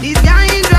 These guys